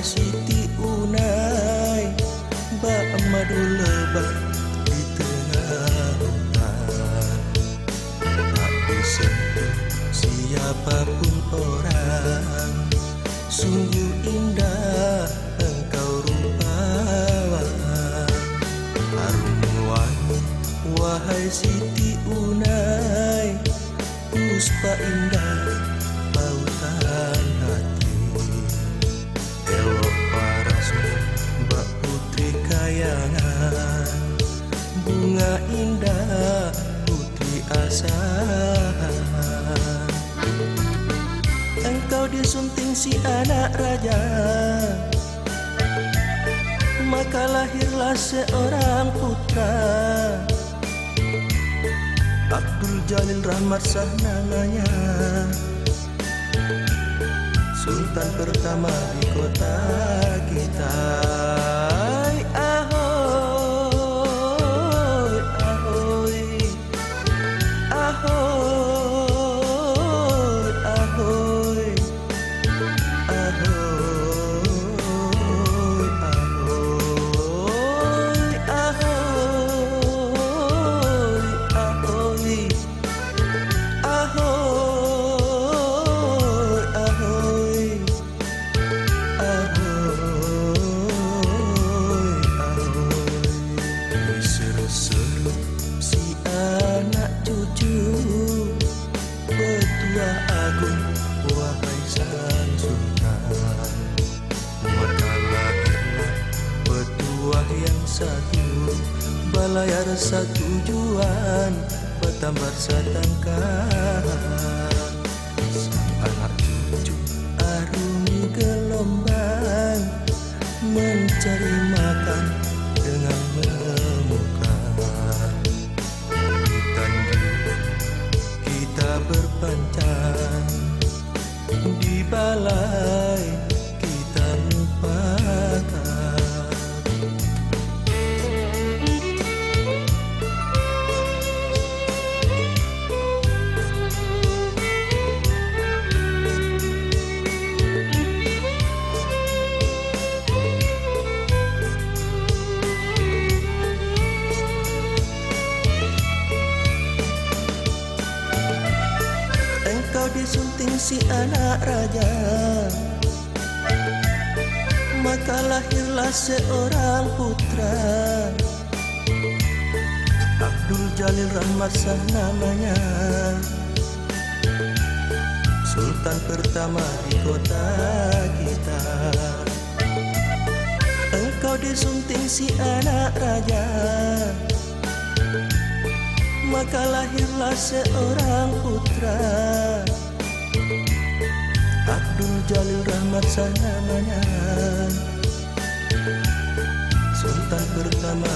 Siti Unai Bak madu lebah di tengah hutan Tak disentuh siapa pun orang Sungguh indah engkau rupawan Harum wangi wahai Siti Unai Puspa indah Putri kayangan Bunga indah Putri asahan Engkau disunting si anak raja Maka lahirlah seorang putra. Abdul Jalil Rahmat Sah namanya Sultan pertama di kota kita yang satu Balayar satu tujuan Bertambar setangkah Sang anak cucu arungi gelombang Mencari makan dengan memukan Di Tanjung kita berpancang Di balai si anak raja. Maka lahirlah seorang putra. Abdul Jalil Rahmat Sah namanya. Sultan pertama di kota kita. Engkau disunting si anak raja. Maka lahirlah seorang putra Abdul Jalil Rahmat Sah namanya Sultan pertama